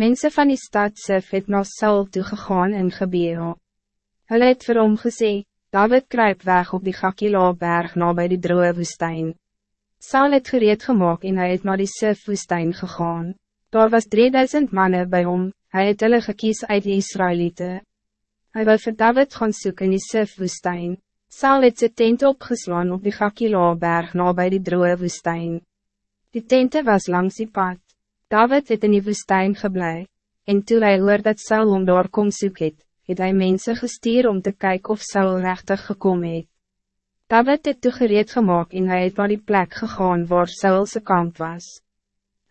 Mensen van die stad Sif het na Saul toegegaan in Gebeo. Hulle het vir hom gesê, David kruip weg op die Gakila berg na by die droge woestijn. Saul het gereed gemaakt en hij het naar die Sif woestijn gegaan. Daar was 3000 mannen bij hom, hij het hulle gekies uit die Israëlieten. Hij wil vir David gaan soek in die Sif woestijn. Saul het sy tent opgeslaan op die Gakila berg na by die droge woestijn. Die tente was langs die pad. David het in die woestijn geblei, en toe hy hoor dat Saul om daar kom soek het, het hy mense gestuur om te kijken of Saul rechtig gekomen het. David het toe gereed gemaakt en hy het naar die plek gegaan waar Saulse kamp was.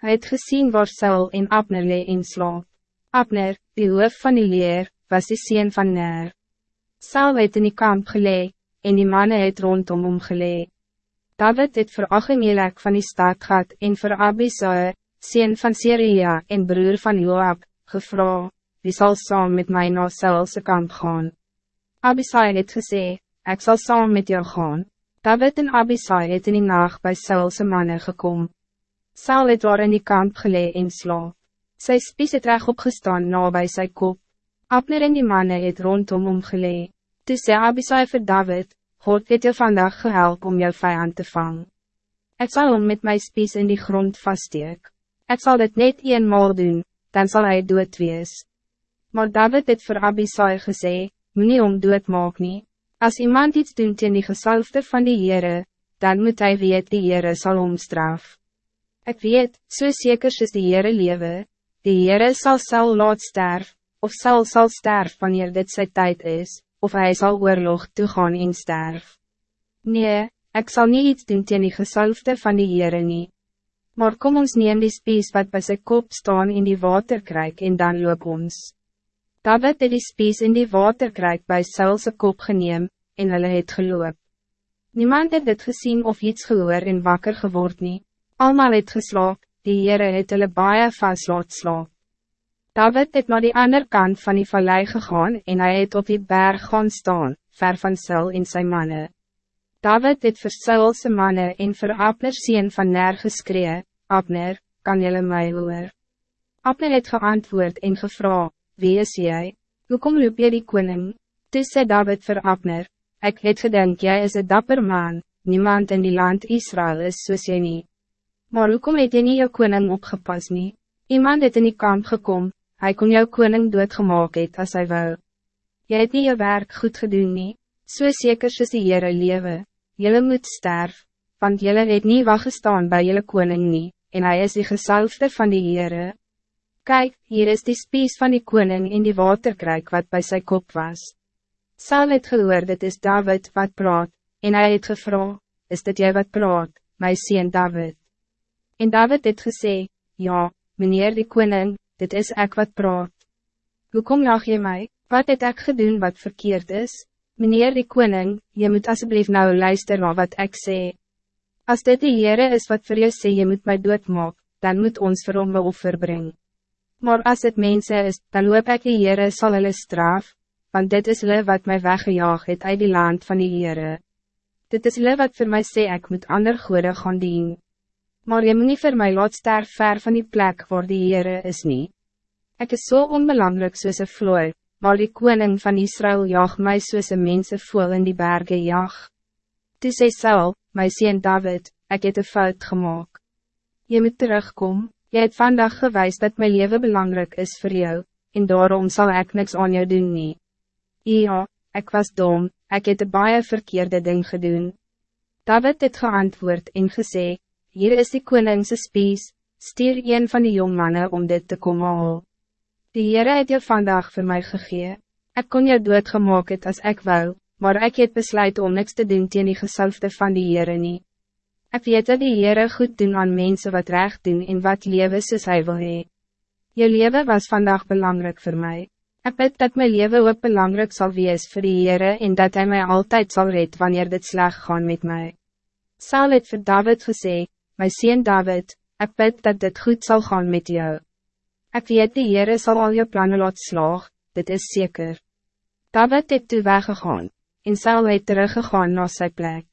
Hij het gezien waar Saul en Abner lee in slaap. Abner, die hoof van die leer, was die sien van Ner. Saul het in die kamp gelee, en die mannen het rondom hom gelee. David het voor Achimelek van die stad gehad en voor Abisai, sien van Syria en broer van Joab, gevra, wie zal saam met mij na Saulse kamp gaan. Abisai het gesê, ik zal saam met jou gaan. David en Abisai het in die nacht bij Saulse mannen gekom. Saul het daar in die kamp gelee en slaap. Sy spies het reg opgestaan na bij sy kop. Abner en die mannen het rondom hom gelee. Toe sê Abisai vir David, God het jou vandaag gehelp om jou vijand te vangen. Ik zal hem met mijn spies in die grond vaststeek. Ik zal dit net eenmaal doen, dan zal hij dood wees. Maar David het voor Abisai gesê, nie om dood maak nie. As iemand iets doen teen die gesalfde van die Heere, dan moet hij weet die Heere sal omstraf. Ik weet, so zeker is die Heere lewe, die Heere sal sal laat sterf, of sal sal sterf wanneer dit zijn tijd is, of hij zal oorlog toegaan en sterf. Nee, ik zal niet iets doen teen die gesalfde van die Heere nie. Maar kom ons neem die spies wat bij zijn kop staan in die waterkruik en dan loop ons. David het die spies in die waterkruik bij Saulse kop geneem, en hulle het geloop. Niemand het dit gezien of iets gehoor en wakker geword nie. Almal het geslaap, die Heere het hulle baie vast laat slaap. David het naar die ander kant van die vallei gegaan en hij het op die berg gaan staan, ver van Saul en zijn mannen. David het vir Saulse manne en vir Abner van Ner geskree, Abner, kan jylle my hoor? Abner het geantwoord en gevra, wie is jy? Hoekom roep jy die koning? Toe sê David vir Abner, ik het gedink jy is een dapper man, niemand in die land Israël is soos jy nie. Maar hoekom het jy nie jou koning opgepas nie? Iemand het in die kamp gekom, hij kon jou koning doodgemaak het as hy wou. Jy het nie jou werk goed gedoen nie, so zeker soos die Heere lewe, jylle moet sterf, want jylle het nie waggestaan by jylle koning nie en hij is die gesalfde van die Heere. Kijk, hier is die spies van die koning in die waterkruik wat bij zijn kop was. Saul het gehoor, dit is David wat praat, en hij het gevra, is dit jy wat praat, my sien David? En David het gesê, ja, meneer die koning, dit is ek wat praat. Hoekom lag jy mij? wat het ek gedoen wat verkeerd is? Meneer die koning, je moet alsjeblieft nou luister na wat ik zeg. Als dit die Heere is wat voor jou sê, je moet mij doodmaak, dan moet ons vir hom offer brengen. Maar als het mensen is, dan loop ek die Heere sal hulle straf, want dit is hulle wat mij weggejaag het uit die land van die Heere. Dit is hulle wat voor mij sê ek moet ander goede gaan dien. Maar je moet niet voor mij laat sterf ver van die plek waar die Heere is niet. Ik is zo so onbelangrijk soos een vloer, maar die koning van Israël jaag mij soos een mense voel in die bergen jaag. Toe sê Saul, my sien David, ik het een fout gemaakt. Je moet terugkomen, je hebt vandaag gewijs dat mijn leven belangrijk is voor jou, en daarom zal ik niks aan jou doen nie. Ja, ik was dom, ik het een baie verkeerde ding gedoen. David het geantwoord en gesê, hier is die koningse spies, stuur een van die jongmannen om dit te komen haal. Die Heere het jou vandaag voor mij gegeven. Ik kon jou doodgemaak het als ik wou, maar ik het besluit om niks te doen teen die gesalfde van die Heere nie. Ek weet dat die Heere goed doen aan mensen wat recht doen en wat lewe soos hy wil hee. Je leven was vandaag belangrijk voor mij. Ik weet dat mijn leven ook belangrijk zal wees voor die Heere en dat hij mij altijd zal red wanneer dit slag gaan met mij. Saul het vir David gesê, my sien David, ik weet dat dit goed zal gaan met jou. Ik weet die Heere zal al je plannen laat slaag, dit is zeker. David het toe weggegaan en Saul het teruggegaan na sy plek.